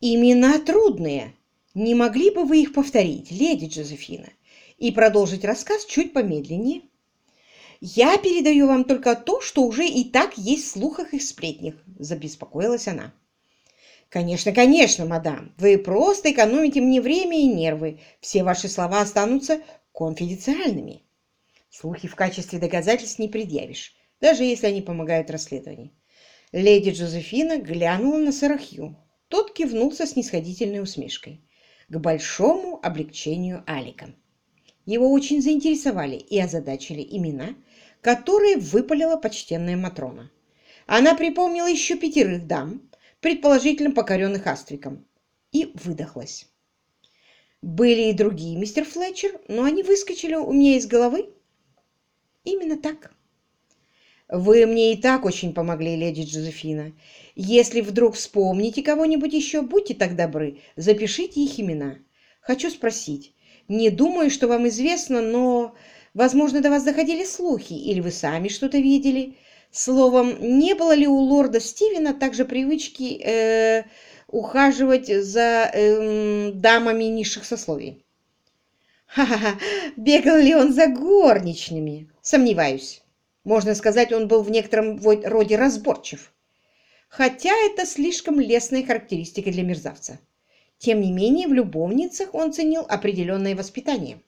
Имена трудные. Не могли бы вы их повторить, леди Джозефина, и продолжить рассказ чуть помедленнее? Я передаю вам только то, что уже и так есть в слухах и сплетнях, забеспокоилась она. Конечно, конечно, мадам, вы просто экономите мне время и нервы. Все ваши слова останутся конфиденциальными. Слухи в качестве доказательств не предъявишь, даже если они помогают расследованию. Леди Джозефина глянула на сэра Хью. Тот кивнул со снисходительной усмешкой. К большому облегчению Алика. Его очень заинтересовали и озадачили имена, которые выпалила почтенная Матрона. Она припомнила еще пятерых дам, предположительно покоренных Астриком, и выдохлась. Были и другие, мистер Флетчер, но они выскочили у меня из головы. Именно так. Вы мне и так очень помогли, леди Джозефина. Если вдруг вспомните кого-нибудь еще, будьте так добры, запишите их имена. Хочу спросить. Не думаю, что вам известно, но, возможно, до вас доходили слухи, или вы сами что-то видели. Словом, не было ли у лорда Стивена также привычки э, ухаживать за э, дамами низших сословий? Ха-ха-ха, бегал ли он за горничными? Сомневаюсь. Можно сказать, он был в некотором роде разборчив. Хотя это слишком лестная характеристика для мерзавца. Тем не менее, в любовницах он ценил определенное воспитание.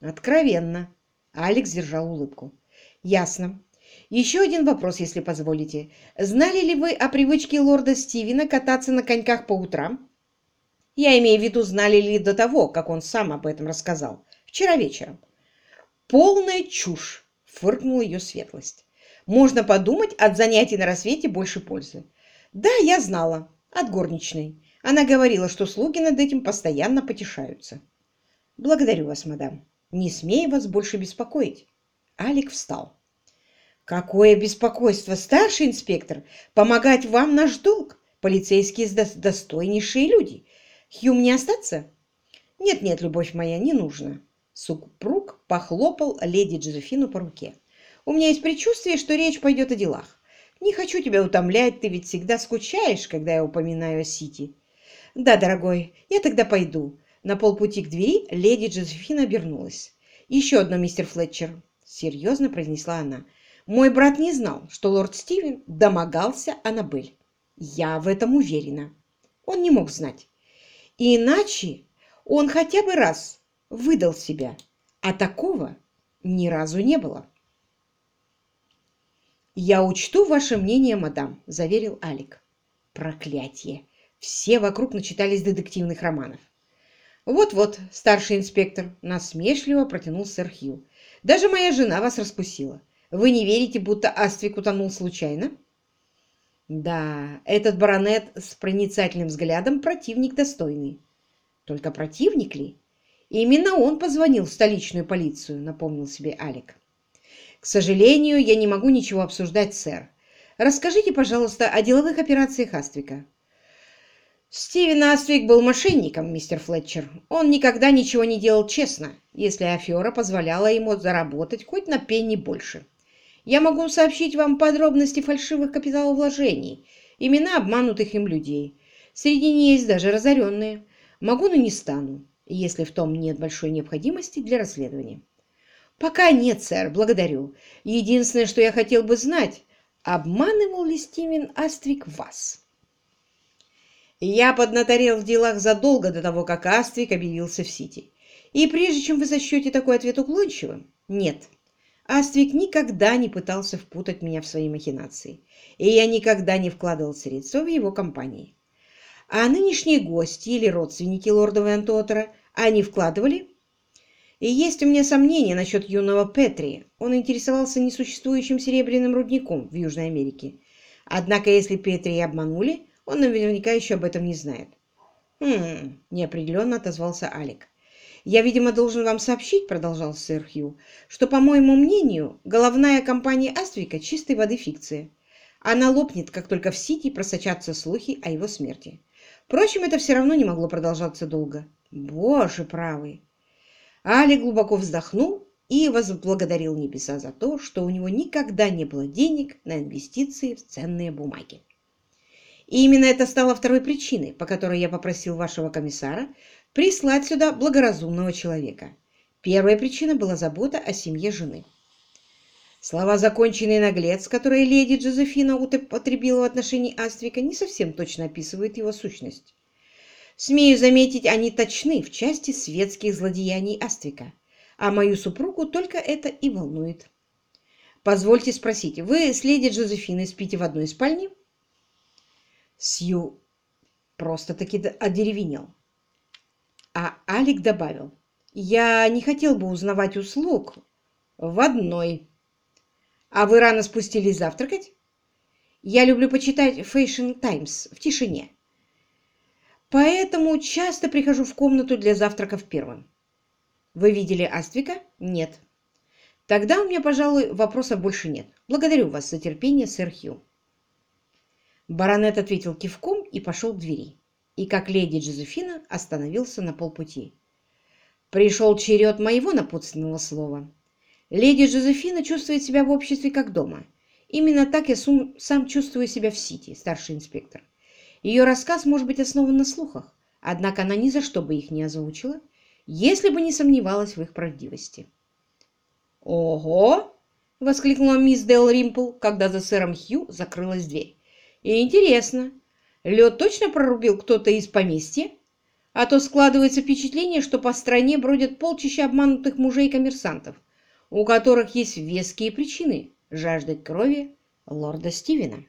Откровенно. Алекс держал улыбку. Ясно. Еще один вопрос, если позволите. Знали ли вы о привычке лорда Стивена кататься на коньках по утрам? Я имею в виду, знали ли до того, как он сам об этом рассказал. Вчера вечером. Полная чушь фыркнула ее светлость. Можно подумать, от занятий на рассвете больше пользы. Да, я знала. От горничной. Она говорила, что слуги над этим постоянно потешаются. Благодарю вас, мадам. Не смею вас больше беспокоить. Алик встал. Какое беспокойство, старший инспектор! Помогать вам наш долг. Полицейские достойнейшие люди. Хью, мне остаться? Нет-нет, любовь моя, не нужно. Супруг похлопал леди Джозефину по руке. «У меня есть предчувствие, что речь пойдет о делах. Не хочу тебя утомлять, ты ведь всегда скучаешь, когда я упоминаю о Сити». «Да, дорогой, я тогда пойду». На полпути к двери леди Джозефина обернулась. «Еще одно, мистер Флетчер», — серьезно произнесла она. «Мой брат не знал, что лорд Стивен домогался Аннабель. Я в этом уверена. Он не мог знать. иначе он хотя бы раз выдал себя, а такого ни разу не было. «Я учту ваше мнение, мадам», — заверил Алик. «Проклятие! Все вокруг начитались детективных романов». «Вот-вот, старший инспектор», — насмешливо протянул сэр Хью. «Даже моя жена вас раскусила. Вы не верите, будто Аствик утонул случайно?» «Да, этот баронет с проницательным взглядом противник достойный. Только противник ли? Именно он позвонил в столичную полицию, напомнил себе Алик. К сожалению, я не могу ничего обсуждать, сэр. Расскажите, пожалуйста, о деловых операциях Аствика. Стивен Аствик был мошенником, мистер Флетчер. Он никогда ничего не делал честно, если афера позволяла ему заработать хоть на пенни больше. Я могу сообщить вам подробности фальшивых капиталовложений, имена обманутых им людей. Среди них есть даже разоренные. Могу, но не стану если в том нет большой необходимости для расследования. Пока нет, сэр, благодарю. Единственное, что я хотел бы знать, обманывал ли Стивен Аствик вас? Я поднаторел в делах задолго до того, как Аствик объявился в Сити. И прежде чем вы сочтете такой ответ уклончивым, нет. Аствик никогда не пытался впутать меня в свои махинации, и я никогда не вкладывал средства в его компании. А нынешние гости или родственники лорда Вентотера, они вкладывали? И есть у меня сомнения насчет юного Петри. Он интересовался несуществующим серебряным рудником в Южной Америке. Однако, если Петри обманули, он наверняка еще об этом не знает. «Хм...» – неопределенно отозвался Алик. «Я, видимо, должен вам сообщить, — продолжал сэр Хью, — что, по моему мнению, головная компания Аствика чистой воды фикция. Она лопнет, как только в Сити просочатся слухи о его смерти. Впрочем, это все равно не могло продолжаться долго. Боже правый! Али глубоко вздохнул и возблагодарил небеса за то, что у него никогда не было денег на инвестиции в ценные бумаги. И именно это стало второй причиной, по которой я попросил вашего комиссара прислать сюда благоразумного человека. Первая причина была забота о семье жены. Слова «законченный наглец», которые леди Джозефина употребила в отношении Аствика, не совсем точно описывают его сущность. Смею заметить, они точны в части светских злодеяний Аствика, а мою супругу только это и волнует. Позвольте спросить, вы с леди Джозефиной спите в одной спальне? Сью просто-таки одеревенел. А Алик добавил, я не хотел бы узнавать услуг в одной а вы рано спустились завтракать? Я люблю почитать Fashion Times в тишине. Поэтому часто прихожу в комнату для завтраков первым. Вы видели Аствика? Нет. Тогда у меня, пожалуй, вопросов больше нет. Благодарю вас за терпение, сэр Хью. Баронет ответил кивком и пошел к двери. И, как леди Джозефина, остановился на полпути. Пришел черед моего напутственного слова. Леди Джозефина чувствует себя в обществе как дома. Именно так я сам чувствую себя в Сити, старший инспектор. Ее рассказ может быть основан на слухах, однако она ни за что бы их не озвучила, если бы не сомневалась в их правдивости. «Ого!» — воскликнула мисс Дел Римпл, когда за сэром Хью закрылась дверь. «И интересно, лед точно прорубил кто-то из поместья? А то складывается впечатление, что по стране бродят полчища обманутых мужей-коммерсантов, у которых есть веские причины жаждать крови лорда Стивена.